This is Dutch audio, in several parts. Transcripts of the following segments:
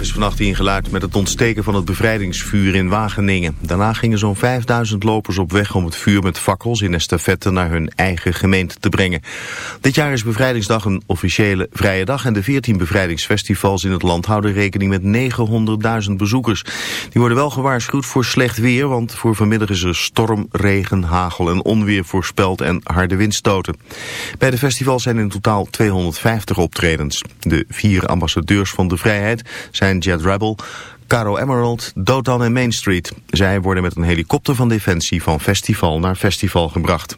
is vannacht ingeluid met het ontsteken van het bevrijdingsvuur in Wageningen. Daarna gingen zo'n 5000 lopers op weg om het vuur met fakkels in estafette naar hun eigen gemeente te brengen. Dit jaar is Bevrijdingsdag een officiële vrije dag en de 14 bevrijdingsfestivals in het land houden rekening met 900.000 bezoekers. Die worden wel gewaarschuwd voor slecht weer, want voor vanmiddag is er storm, regen, hagel en onweer voorspeld en harde windstoten. Bij de festivals zijn in totaal 250 optredens. De vier ambassadeurs van de vrijheid zijn Jet Rebel, Caro Emerald, Dotan en Main Street. Zij worden met een helikopter van Defensie van festival naar festival gebracht.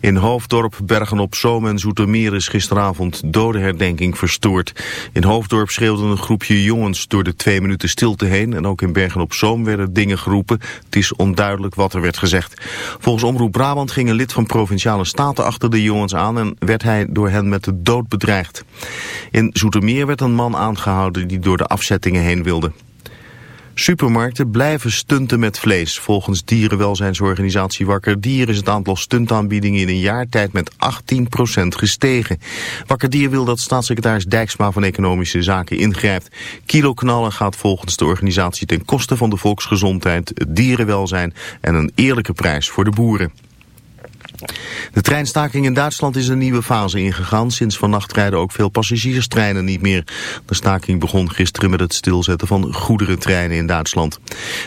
In Hoofddorp, Bergen op Zoom en Zoetermeer is gisteravond dodenherdenking verstoord. In Hoofddorp schreeuwde een groepje jongens door de twee minuten stilte heen. En ook in Bergen op Zoom werden dingen geroepen. Het is onduidelijk wat er werd gezegd. Volgens Omroep Brabant ging een lid van Provinciale Staten achter de jongens aan... en werd hij door hen met de dood bedreigd. In Zoetermeer werd een man aangehouden die door de afzettingen heen wilde. Supermarkten blijven stunten met vlees. Volgens dierenwelzijnsorganisatie Wakker Dier is het aantal stuntaanbiedingen in een jaar tijd met 18% gestegen. Wakker Dier wil dat staatssecretaris Dijksma van Economische Zaken ingrijpt. Kiloknallen gaat volgens de organisatie ten koste van de volksgezondheid, het dierenwelzijn en een eerlijke prijs voor de boeren. De treinstaking in Duitsland is een nieuwe fase ingegaan. Sinds vannacht rijden ook veel passagierstreinen niet meer. De staking begon gisteren met het stilzetten van goederentreinen in Duitsland.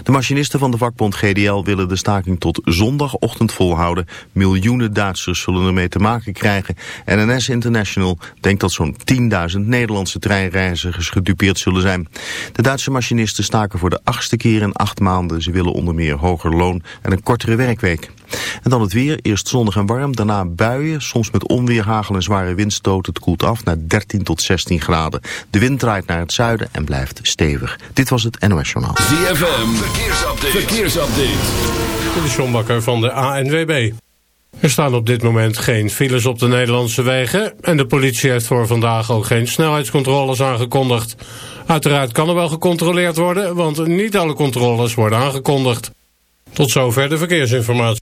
De machinisten van de vakbond GDL willen de staking tot zondagochtend volhouden. Miljoenen Duitsers zullen ermee te maken krijgen. En NS International denkt dat zo'n 10.000 Nederlandse treinreizigers gedupeerd zullen zijn. De Duitse machinisten staken voor de achtste keer in acht maanden. Ze willen onder meer hoger loon en een kortere werkweek. En dan het weer, eerst zonnig en warm, daarna buien, soms met onweer, hagel en zware windstoten. Het koelt af naar 13 tot 16 graden. De wind draait naar het zuiden en blijft stevig. Dit was het NOS Journaal. ZFM, verkeersupdate. verkeersupdate. De John Bakker van de ANWB. Er staan op dit moment geen files op de Nederlandse wegen... en de politie heeft voor vandaag ook geen snelheidscontroles aangekondigd. Uiteraard kan er wel gecontroleerd worden... want niet alle controles worden aangekondigd. Tot zover de verkeersinformatie.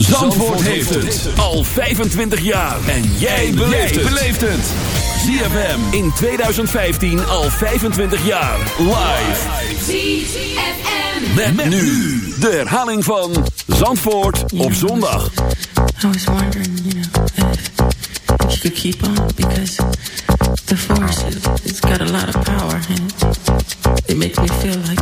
Zandvoort, heeft het al 25 jaar. En jij beleeft het. ZFM in 2015 al 25 jaar. Live. ZFM. Met, met nu de herhaling van Zandvoort op zondag. I was wondering, you know, if, if you could keep on. Because the force, it, it's got a lot of power. And it makes me feel like...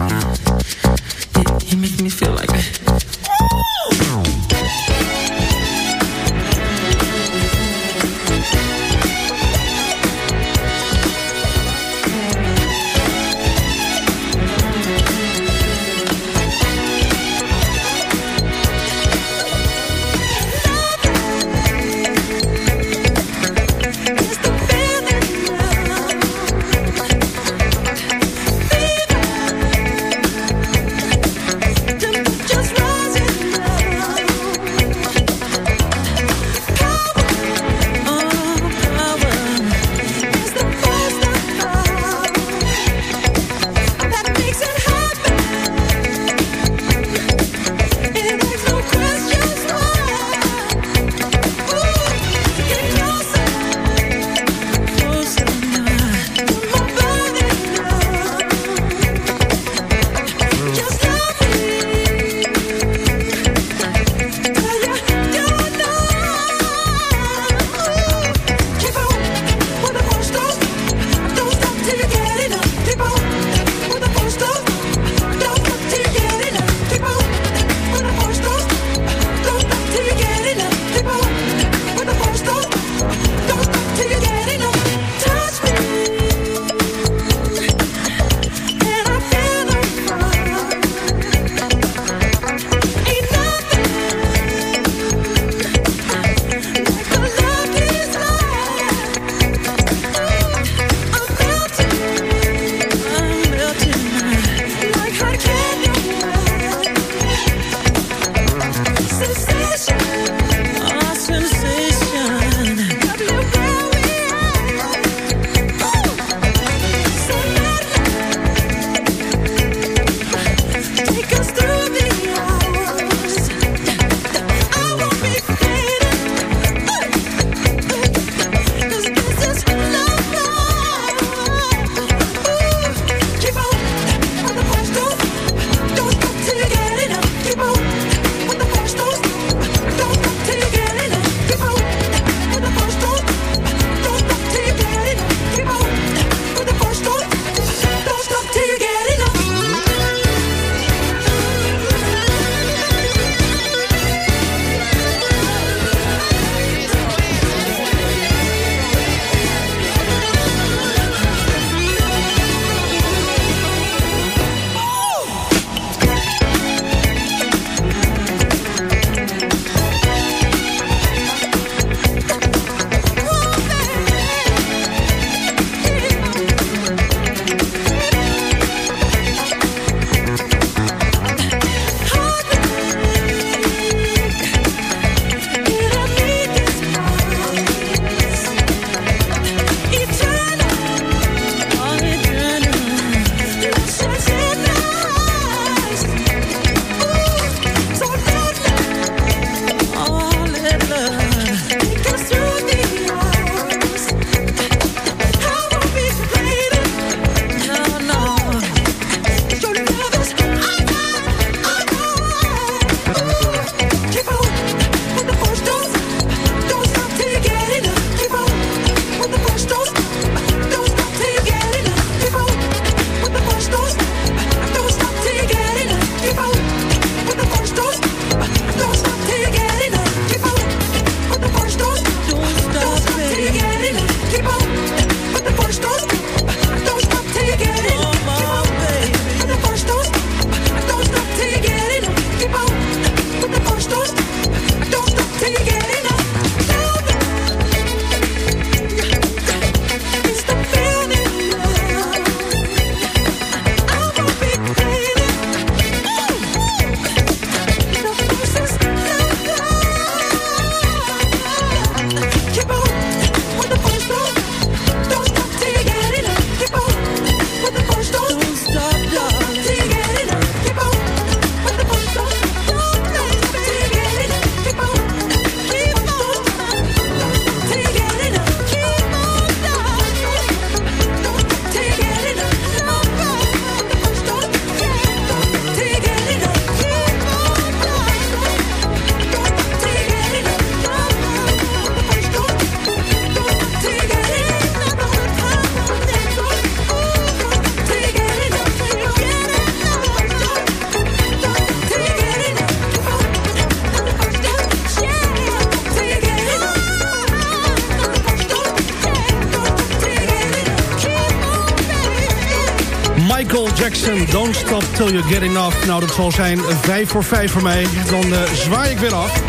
Michael Jackson, Don't Stop Till You Get Enough. Nou, dat zal zijn 5 voor 5 voor mij. Dan uh, zwaai ik weer af.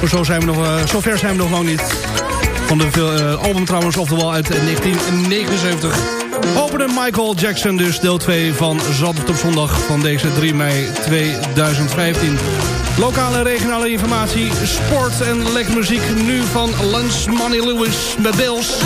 Maar zo zijn we nog, uh, zover zijn we nog lang niet. Van de uh, album trouwens, oftewel uit 1979. Openen Michael Jackson dus deel 2 van Zandvoort op zondag van deze 3 mei 2015. Lokale en regionale informatie, sport en lekker muziek. Nu van Lunch Money Lewis met Bills.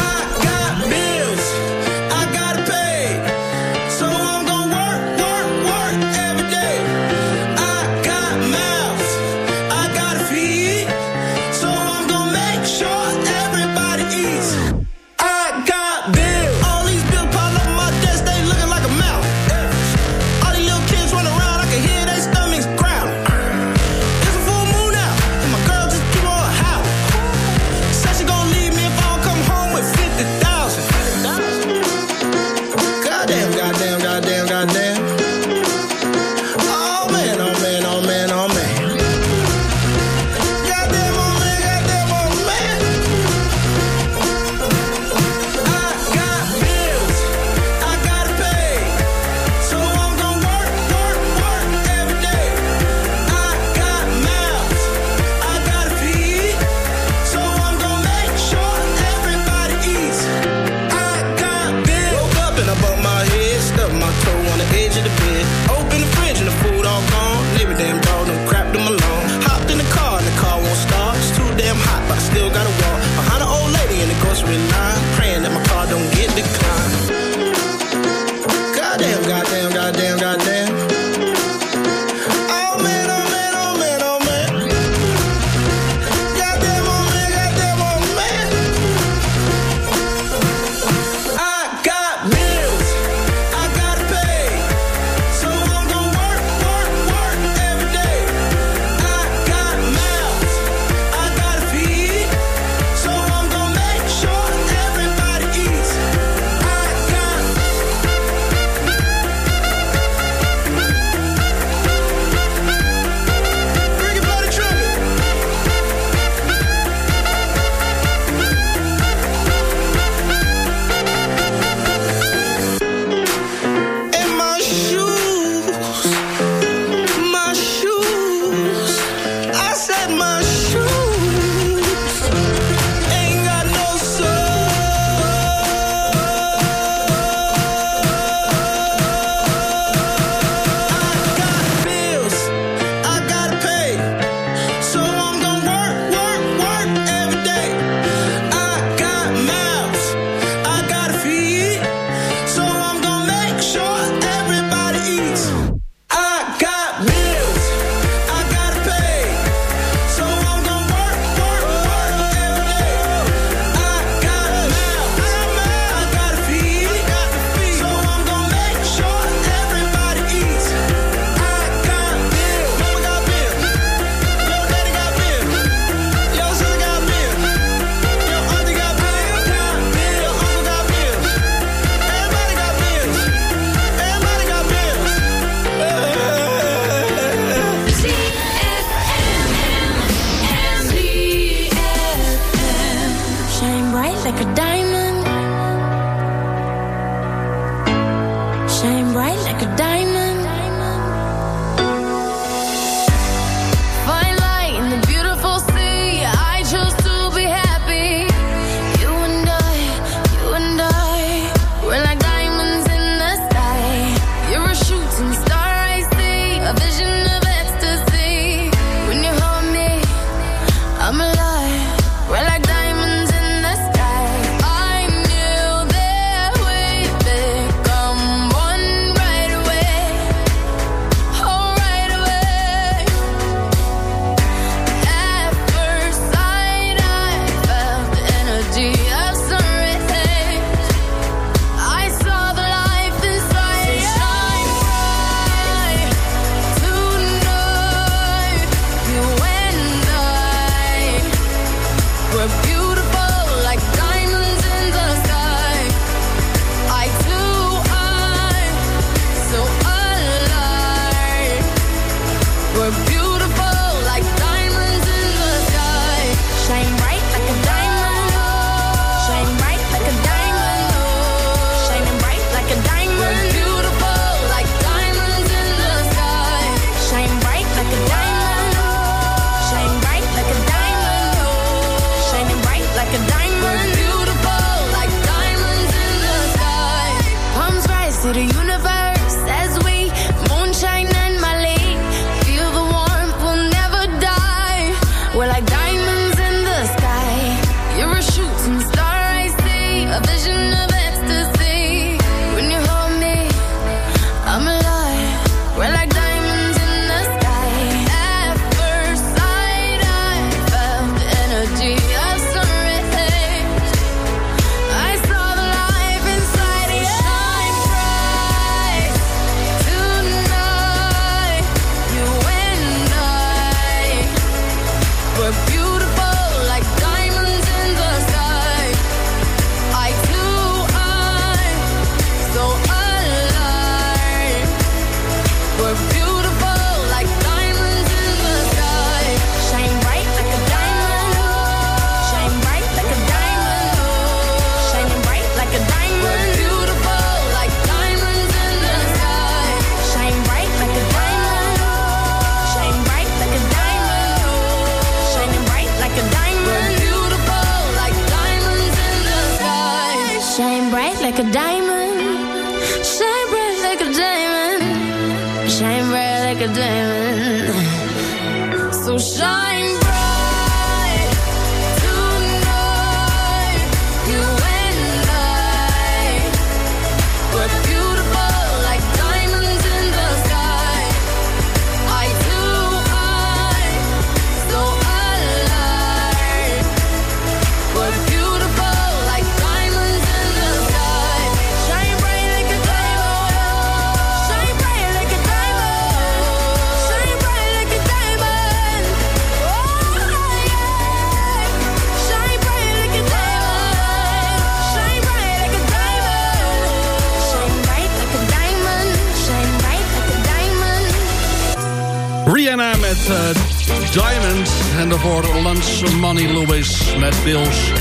Rihanna met eh, uh, Diamond. En daarvoor Lunch Money Lewis met Bills.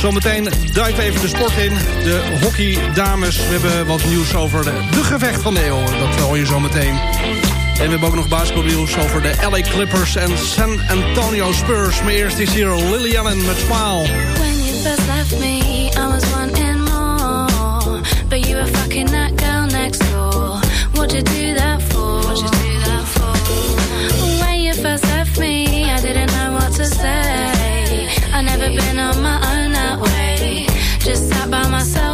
Zometeen duiken even de sport in. De hockeydames. We hebben wat nieuws over de, gevecht van de. Dat hoor je zometeen. En we hebben ook nog basketbalnieuws over de LA Clippers en San Antonio Spurs. Maar eerst is hier Lily Allen met Smile. When you first left me, I was one and more. But you were fucking that girl next door. What you do that for? to say. I never been on my own that way. Just sat by myself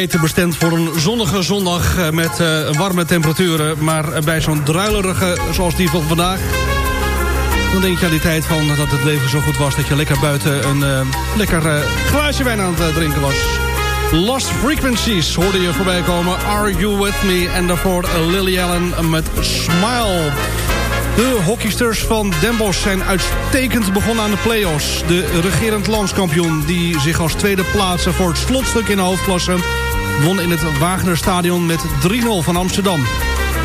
beter bestemd voor een zonnige zondag eh, met eh, warme temperaturen. Maar eh, bij zo'n druilerige zoals die van vandaag... dan denk je aan die tijd van dat het leven zo goed was... dat je lekker buiten een lekker eh, glaasje wijn aan het drinken was. Lost Frequencies hoorde je voorbij komen. Are You With Me? En daarvoor Lily Allen met Smile. De hockeysters van Den Bosch zijn uitstekend begonnen aan de play-offs. De regerend landskampioen die zich als tweede plaatsen voor het slotstuk in de hoofdklasse... won in het Wagnerstadion met 3-0 van Amsterdam.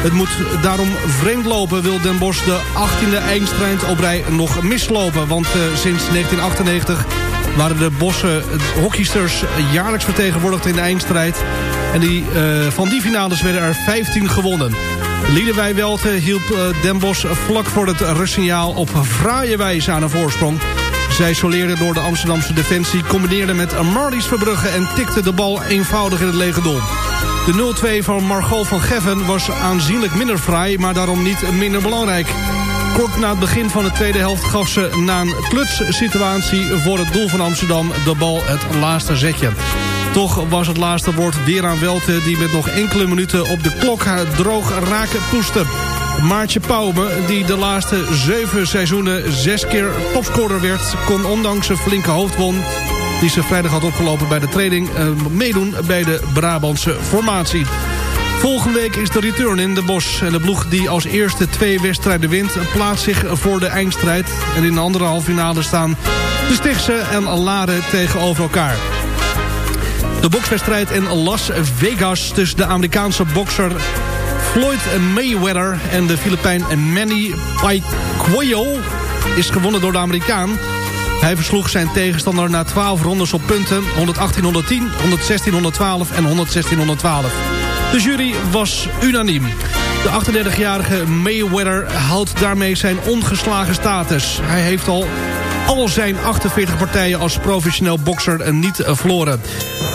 Het moet daarom vreemd lopen, wil Den Bosch de 18e eindstrijd op rij nog mislopen. Want eh, sinds 1998 waren de Bosse hockeysters jaarlijks vertegenwoordigd in de eindstrijd. En die, eh, van die finales werden er 15 gewonnen. Liedewij Welte hielp eh, Den Bosch vlak voor het rustsignaal op fraaie wijze aan een voorsprong. Zij soleerde door de Amsterdamse defensie, combineerde met Marlies Verbrugge... en tikte de bal eenvoudig in het lege doel. De 0-2 van Margot van Geffen was aanzienlijk minder fraai... maar daarom niet minder belangrijk. Kort na het begin van de tweede helft gaf ze na een klutssituatie... voor het doel van Amsterdam de bal het laatste zetje. Toch was het laatste woord weer aan Welte... die met nog enkele minuten op de klok haar droog raken poeste. Maartje Pauwme, die de laatste zeven seizoenen zes keer topscorer werd... kon ondanks een flinke hoofdwond die ze vrijdag had opgelopen bij de training... eh, meedoen bij de Brabantse formatie. Volgende week is de return in de Bos. En de ploeg die als eerste twee wedstrijden wint... plaatst zich voor de eindstrijd. En in de andere halve finale staan de Stichtse en Laren tegenover elkaar. De bokswedstrijd in Las Vegas tussen de Amerikaanse bokser Floyd Mayweather en de Filipijn Manny Pacquiao is gewonnen door de Amerikaan. Hij versloeg zijn tegenstander na 12 rondes op punten 118-110, 116-112 en 116-112. De jury was unaniem. De 38-jarige Mayweather houdt daarmee zijn ongeslagen status. Hij heeft al al zijn 48 partijen als professioneel bokser niet eh, verloren.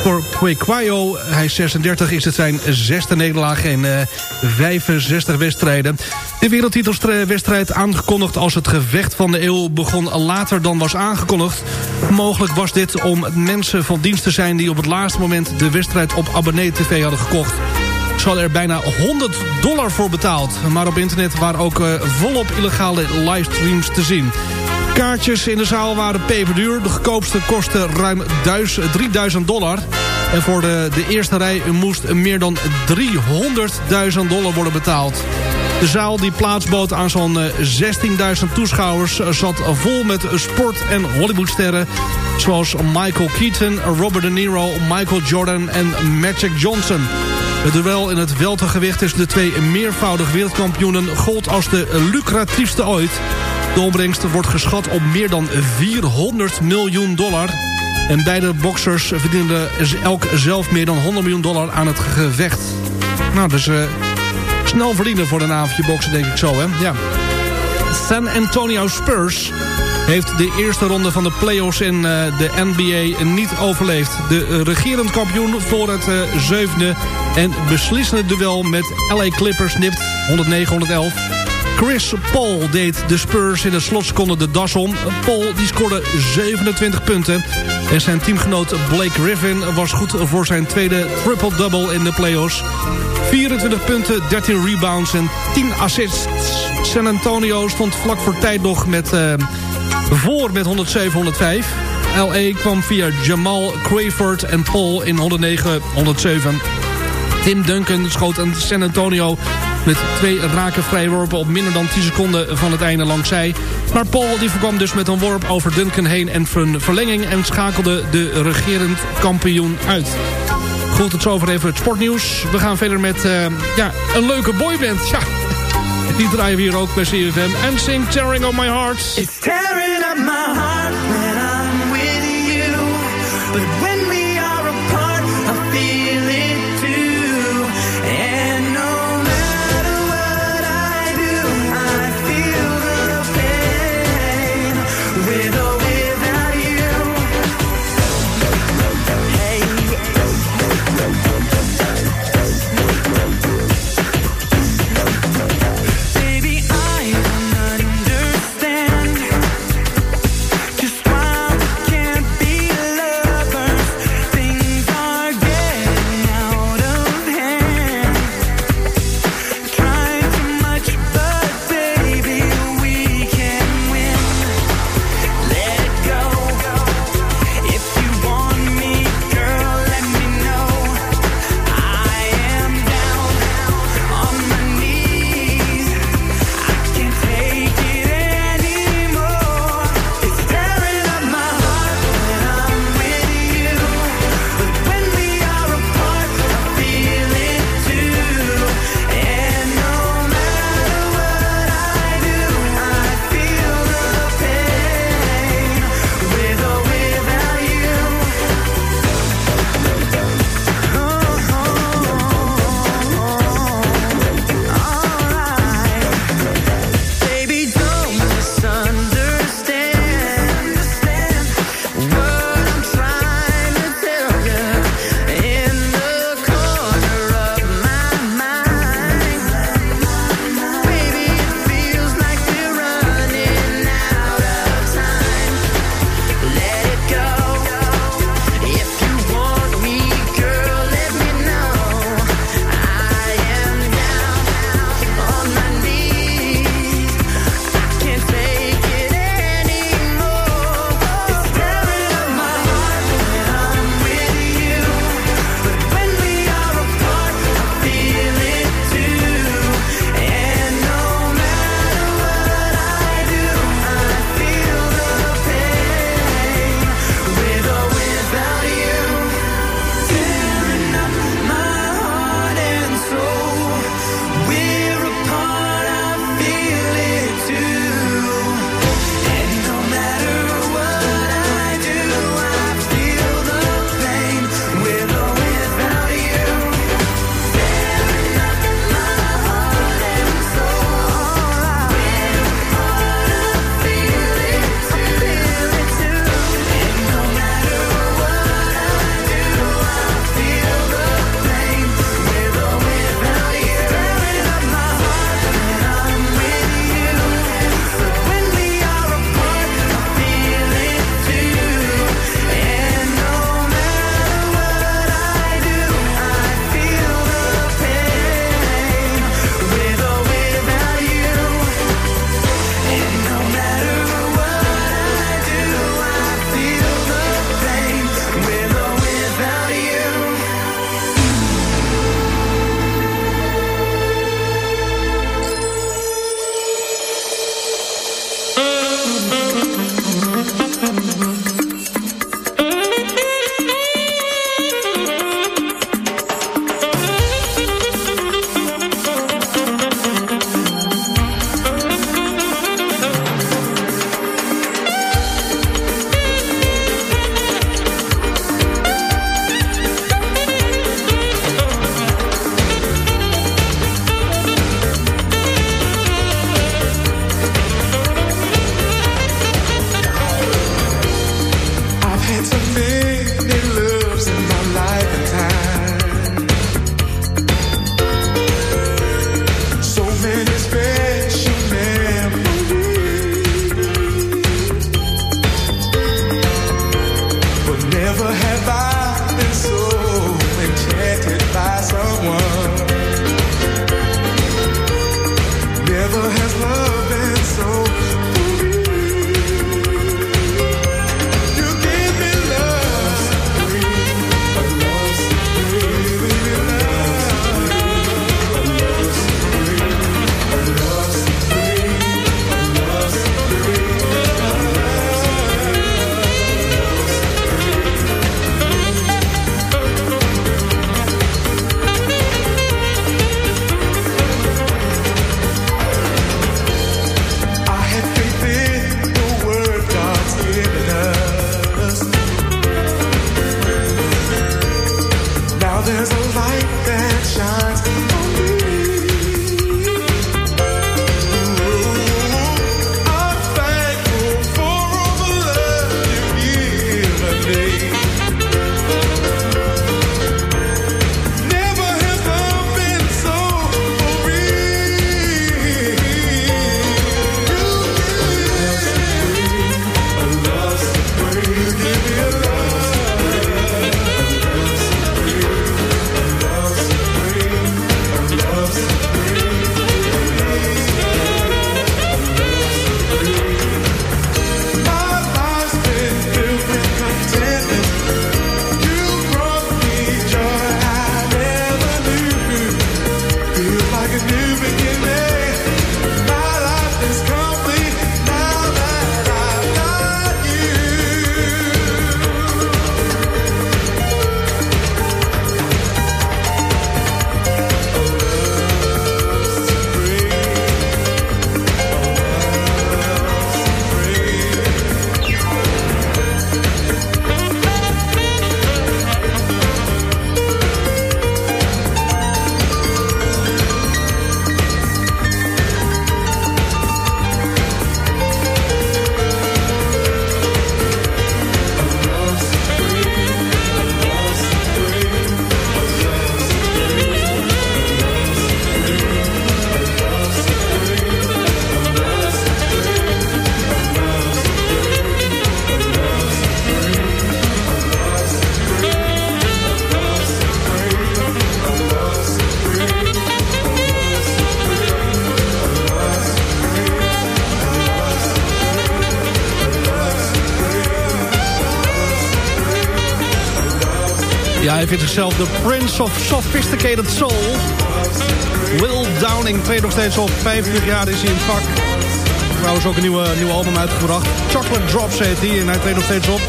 Voor Pacquiao, hij is 36, is het zijn zesde nederlaag in eh, 65 wedstrijden. De wereldtitelwedstrijd aangekondigd als het gevecht van de eeuw begon later dan was aangekondigd. Mogelijk was dit om mensen van dienst te zijn die op het laatste moment de wedstrijd op abonnee TV hadden gekocht. Ze hadden er bijna 100 dollar voor betaald. Maar op internet waren ook eh, volop illegale livestreams te zien. Kaartjes in de zaal waren peperduur. De goedkoopste kostte ruim 3000 dollar. En voor de, de eerste rij moest meer dan 300.000 dollar worden betaald. De zaal die plaats bood aan zo'n eh, 16.000 toeschouwers... eh, zat vol met sport- en Hollywoodsterren... zoals Michael Keaton, Robert De Niro, Michael Jordan en Magic Johnson. Het duel in het weltergewicht tussen de twee meervoudig wereldkampioenen... gold als de lucratiefste ooit... De opbrengst wordt geschat op meer dan 400 miljoen dollar. En beide boxers verdienen elk zelf meer dan 100 miljoen dollar aan het gevecht. Nou, dus uh, snel verdienen voor een avondje boksen, denk ik zo, hè? Ja. San Antonio Spurs heeft de eerste ronde van de playoffs in uh, de NBA niet overleefd. De uh, regerend kampioen voor het zevende en beslissende duel met LA Clippers nipt 109-111. Chris Paul deed de Spurs in de slotseconde de das om. Paul die scoorde 27 punten. En zijn teamgenoot Blake Griffin was goed voor zijn tweede triple-double in de playoffs. 24 punten, 13 rebounds en 10 assists. San Antonio stond vlak voor tijd nog met uh, voor met 107-105. LA kwam via Jamal Crayford en Paul in 109-107. Tim Duncan schoot aan San Antonio met twee rake vrijworpen op minder dan 10 seconden van het einde langzij. Maar Paul die voorkwam dus met een worp over Duncan heen en een verlenging... en schakelde de regerend kampioen uit. Goed, tot zover even het sportnieuws. We gaan verder met uh, ja, een leuke boyband. Ja, die draaien we hier ook bij CFM. En sing Tearing on My Heart. It's tearing up my heart Ja, hij vindt zichzelf de Prince of Sophisticated Soul. Will Downing treedt nog steeds op. 50 jaar is hij in het vak. Trouwens ook een nieuwe, nieuwe album uitgebracht. Chocolate Drops heet hij en hij treedt nog steeds op.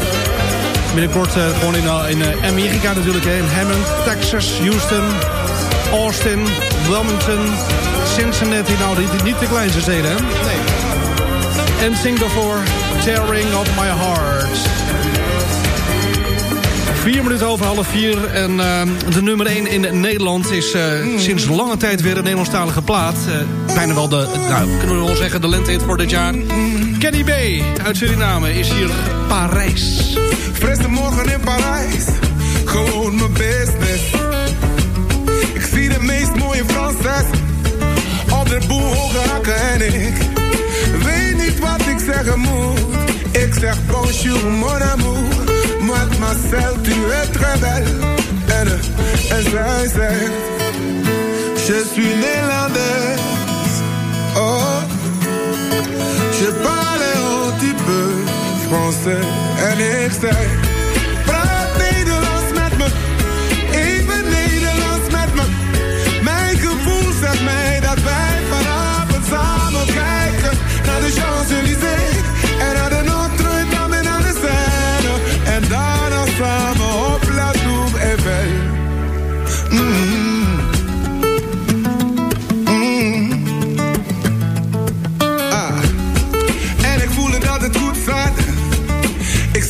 Binnenkort uh, gewoon in, uh, in uh, Amerika natuurlijk. Hè. In Hammond, Texas, Houston, Austin, Wilmington, Cincinnati. Nou, niet, niet de kleinste steden, hè? Nee. En Singapore, Tearing of My Heart. Vier minuten over half vier. En uh, de nummer 1 in Nederland is uh, sinds lange tijd weer een Nederlandstalige plaat. Uh, bijna wel de, nou, kunnen we wel zeggen, de lentehit voor dit jaar. Kenny B uit Suriname is hier Parijs. Frisse morgen in Parijs, gewoon mijn business. Ik zie de meest mooie Franses op de boel hoge hakken en ik weet niet wat ik zeggen moet. Ik zeg bonjour mon amour, mademoiselle tu es très belle. Zij zegt, je suis néerlandaise. Oh, je parle un petit peu français. En ik me, even Nederlands met me. Mijn gevoel mij dat wij vanavond samen kijken naar de Champs-Élysées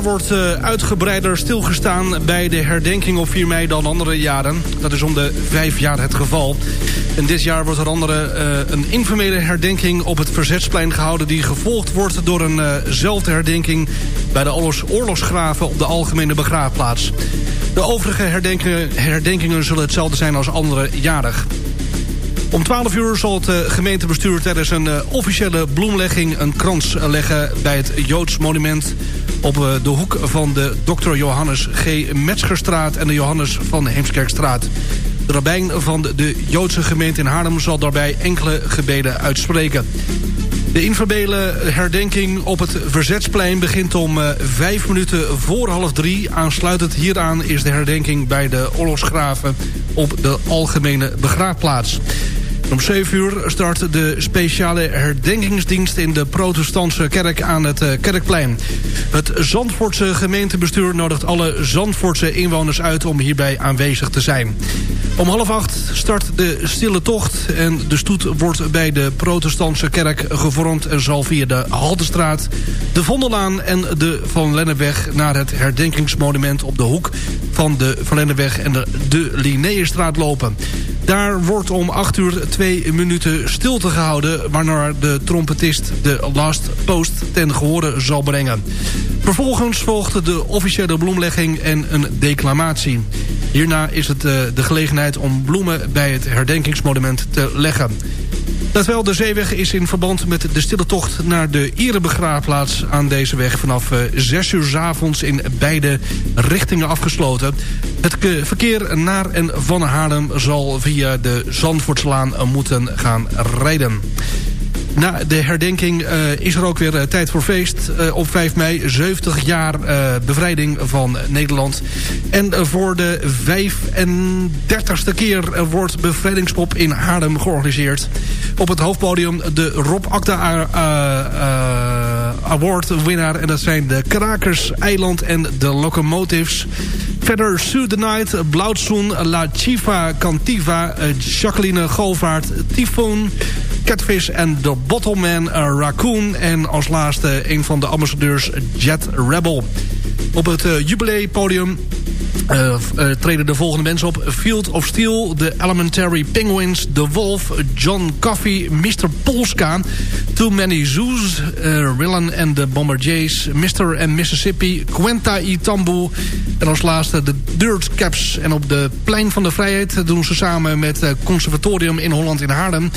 Jaar wordt uh, uitgebreider stilgestaan bij de herdenking op 4 mei dan andere jaren. Dat is om de vijf jaar het geval. En dit jaar wordt er andere uh, een informele herdenking op het Verzetsplein gehouden... die gevolgd wordt door eenzelfde uh herdenking bij de oorlogsgraven op de Algemene Begraafplaats. De overige herdenkingen, herdenkingen zullen hetzelfde zijn als andere jarig. Om 12 uur zal het uh, gemeentebestuur tijdens een uh, officiële bloemlegging... een krans leggen bij het Joods monument... op de hoek van de Dr. Johannes G. Metzgerstraat... en de Johannes van Heemskerkstraat. De rabbijn van de Joodse gemeente in Haarlem... zal daarbij enkele gebeden uitspreken. De informele herdenking op het Verzetsplein begint om vijf minuten voor half drie. Aansluitend hieraan is de herdenking bij de oorlogsgraven op de Algemene Begraafplaats. Om 7 uur start de speciale herdenkingsdienst in de protestantse kerk aan het Kerkplein. Het Zandvoortse gemeentebestuur nodigt alle Zandvoortse inwoners uit om hierbij aanwezig te zijn. Om half acht start de stille tocht en de stoet wordt bij de protestantse kerk gevormd... en zal via de Haltestraat, de Vondellaan en de Van Lennepweg... naar het herdenkingsmonument op de hoek van de Van Lennepweg en de, de lopen. Daar wordt om 8 uur twee minuten stilte gehouden... waarna de trompetist de last post ten gehore zal brengen. Vervolgens volgt de officiële bloemlegging en een declamatie. Hierna is het de gelegenheid om bloemen bij het herdenkingsmonument te leggen. Terwijl de zeeweg is in verband met de stille tocht naar de Erebegraafplaats aan deze weg vanaf 6 uur s avonds in beide richtingen afgesloten. Het verkeer naar en van Haarlem zal via de Zandvoortslaan moeten gaan rijden. Na de herdenking uh, is er ook weer uh, tijd voor feest. Uh, op 5 mei, 70 jaar bevrijding van Nederland. En voor de 35ste keer wordt bevrijdingspop in Haarlem georganiseerd. Op het hoofdpodium de Rob Acta Award winnaar. En dat zijn de Krakers, Eiland en de Locomotives. Verder Sue the Night, Blauwtsoen, La Chiva Cantiva, Jacqueline Golvaart, Typhoon... Catfish en The Bottleman Raccoon. En als laatste een van de ambassadeurs Jet Rebel. Op het uh, jubileepodium uh, uh, treden de volgende mensen op. Field of Steel, The Elementary Penguins, The Wolf, John Coffey, Mr. Polska, Too Many Zoos, uh, Willen and the Bomber Jays, Mr. and Mississippi, Quenta Itambu en als laatste de Dirt Caps. En op de Plein van de Vrijheid doen ze samen met Conservatorium in Holland in Haarlem.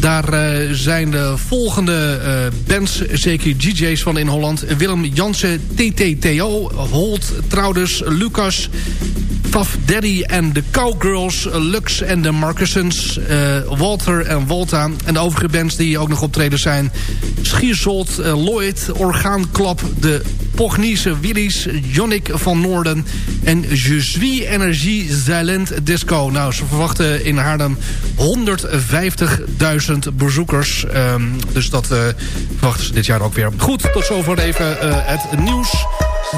Daar zijn de volgende bands, zeker DJ's van in Holland. Willem Jansen, TTTO, Holt, Trouders, Lucas... Puff Daddy en de Cowgirls, Lux en de Marcussons, uh, Walter en Volta. En de overige bands die ook nog optreden zijn... Schierzold, uh, Lloyd, Orgaanklap, de Pogniese Willies, Jonnik van Noorden... en Je Energie Silent Disco. Nou, ze verwachten in Haarlem 150.000 bezoekers. Um, dus dat uh, verwachten ze dit jaar ook weer. Goed, tot zover even het nieuws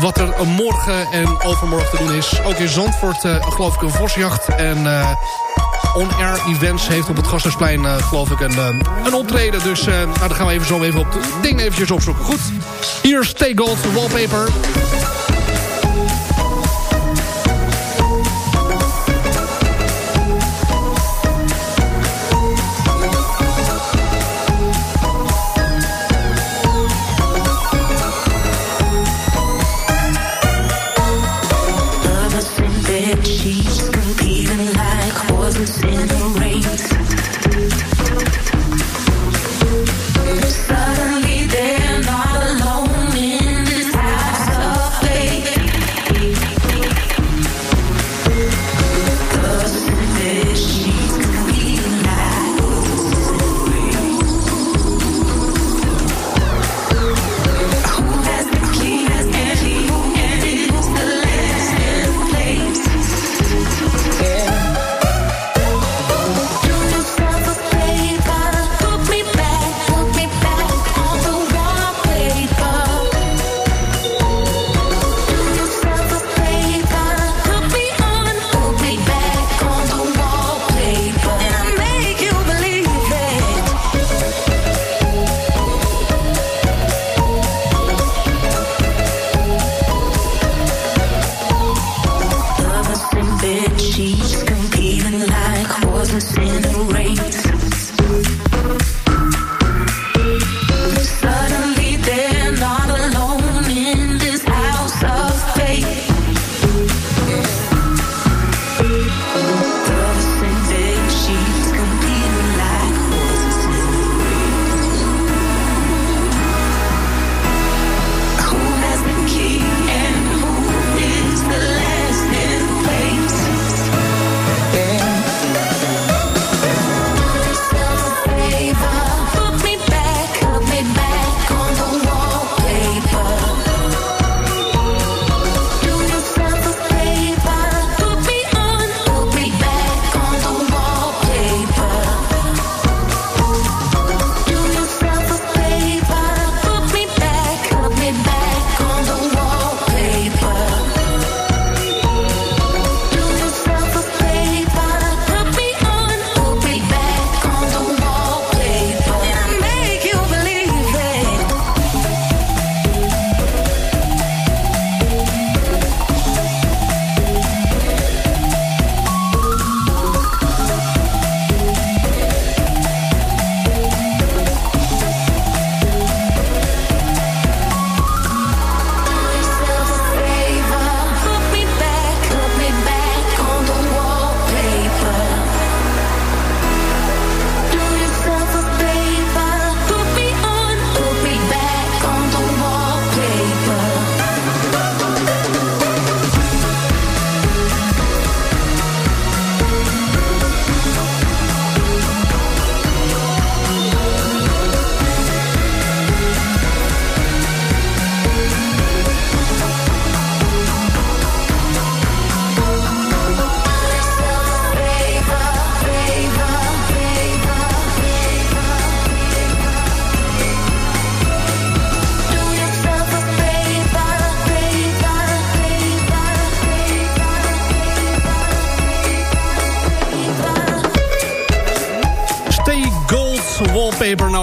wat er morgen en overmorgen te doen is. Ook in Zandvoort uh, geloof ik een vosjacht. En uh, On Air Events heeft op het Gasthuisplein uh, geloof ik een, een optreden. Dus nou, dan gaan we even zo even op het ding eventjes opzoeken. Goed, hier Stay Gold Wallpaper.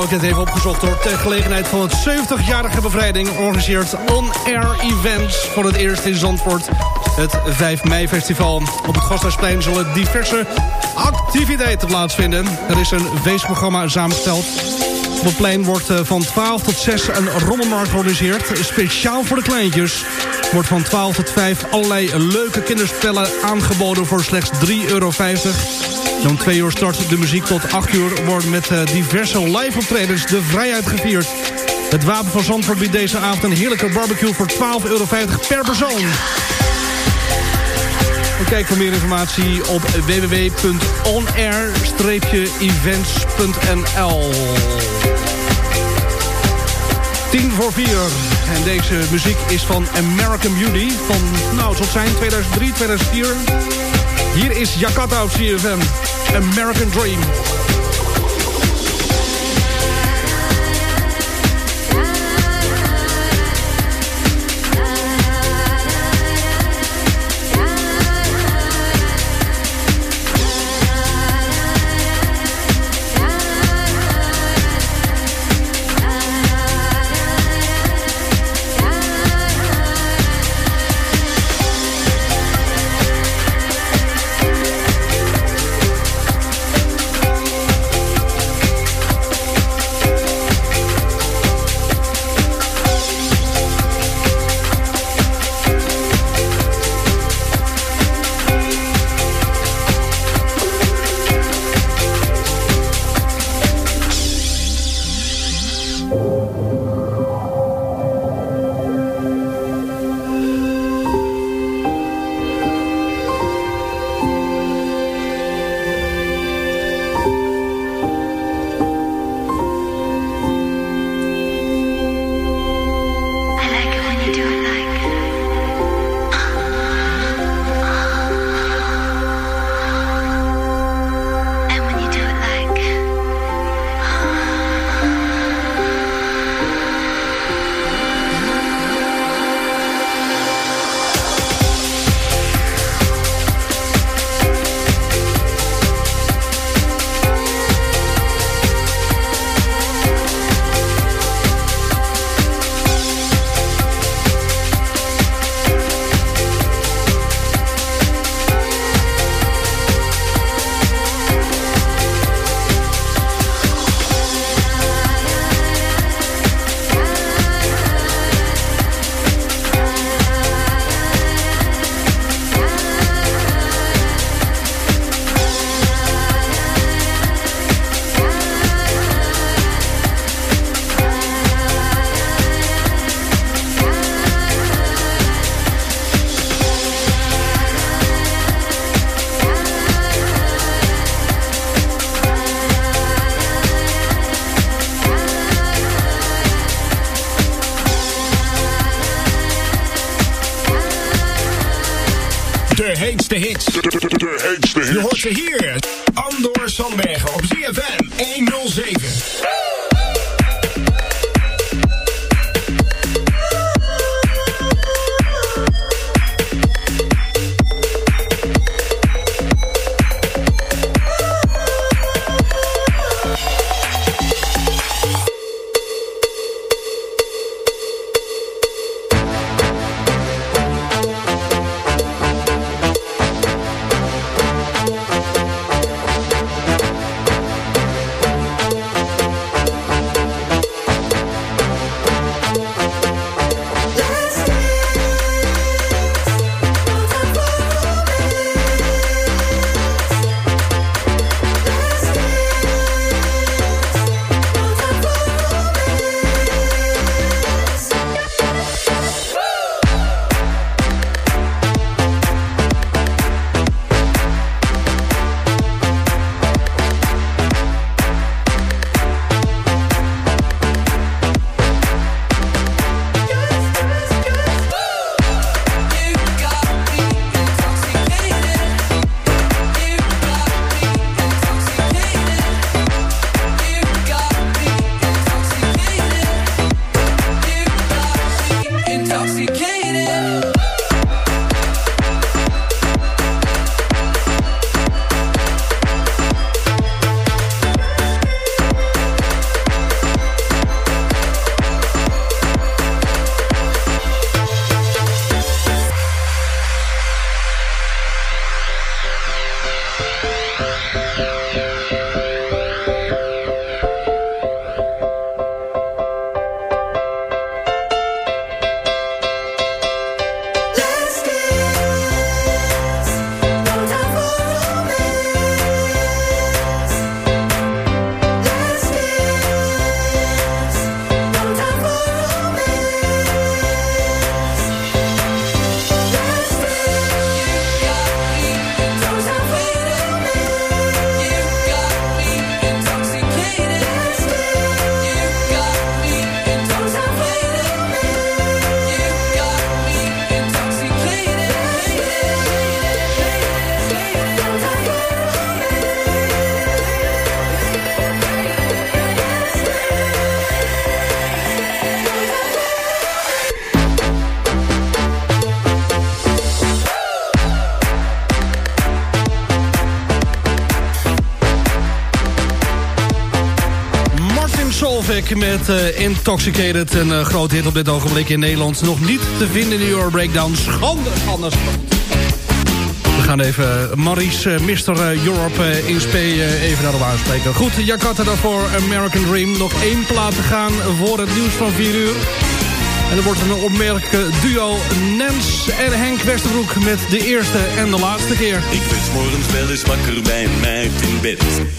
Ik het even opgezocht door ter gelegenheid van het 70-jarige bevrijding... organiseert On Air Events voor het eerst in Zandvoort het 5 mei festival. Op het Gasthuisplein zullen diverse activiteiten plaatsvinden. Er is een feestprogramma samengesteld. Op het plein wordt eh, van 12 tot 6 een rommelmarkt georganiseerd. Speciaal voor de kleintjes wordt van 12 tot 5 allerlei leuke kinderspellen aangeboden voor slechts 3,50 euro. Om 2 uur start de muziek tot 8 uur wordt met eh, diverse live optredens de vrijheid gevierd. Het Wapen van Zandvoort biedt deze avond een heerlijke barbecue voor 12,50 euro per persoon. Kijk voor meer informatie op www.onair-events.nl 10 voor 4. En deze muziek is van American Beauty. Van, nou, zal zijn 2003, 2004. Hier is Jakarta op CFM. American Dream. Met eh, Intoxicated. Een uh, groot hit op dit ogenblik in Nederland. Nog niet te vinden in de Euro Breakdown. Schande, schande, We gaan even Maurice, uh, Mr. Europe in SP even naar de waan spreken. Goed, Jakarta daarvoor American Dream. Nog één plaat te gaan voor het nieuws van 4 uur. En er wordt een opmerkelijke duo Nens en Henk Westerbroek... met de eerste en de laatste keer. Ik werd morgens wel eens wakker bij meid in bed...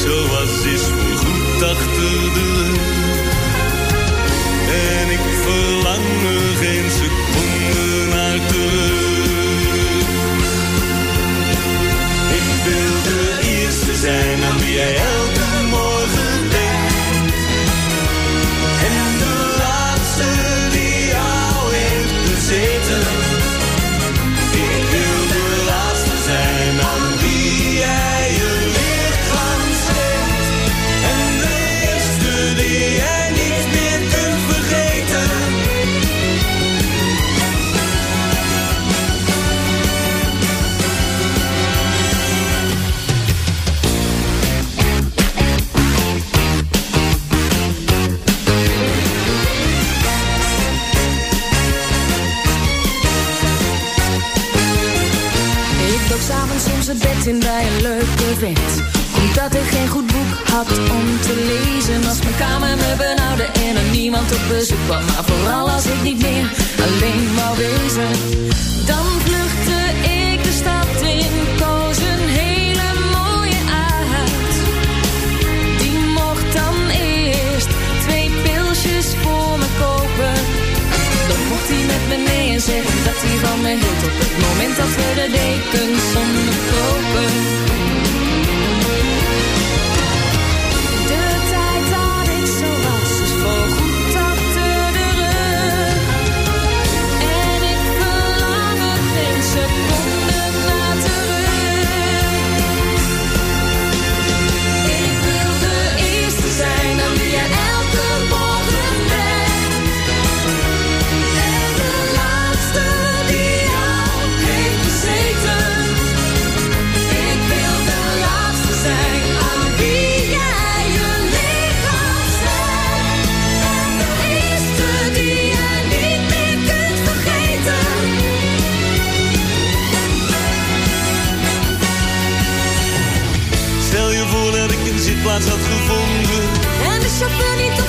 Dat ik zo was is voorgoed achter de rug. En ik verlang er geen seconde naar terug. Ik wil de eerste zijn aan wie jij Stel je voor dat ik een zitplaats had gevonden. En de chauffeur niet op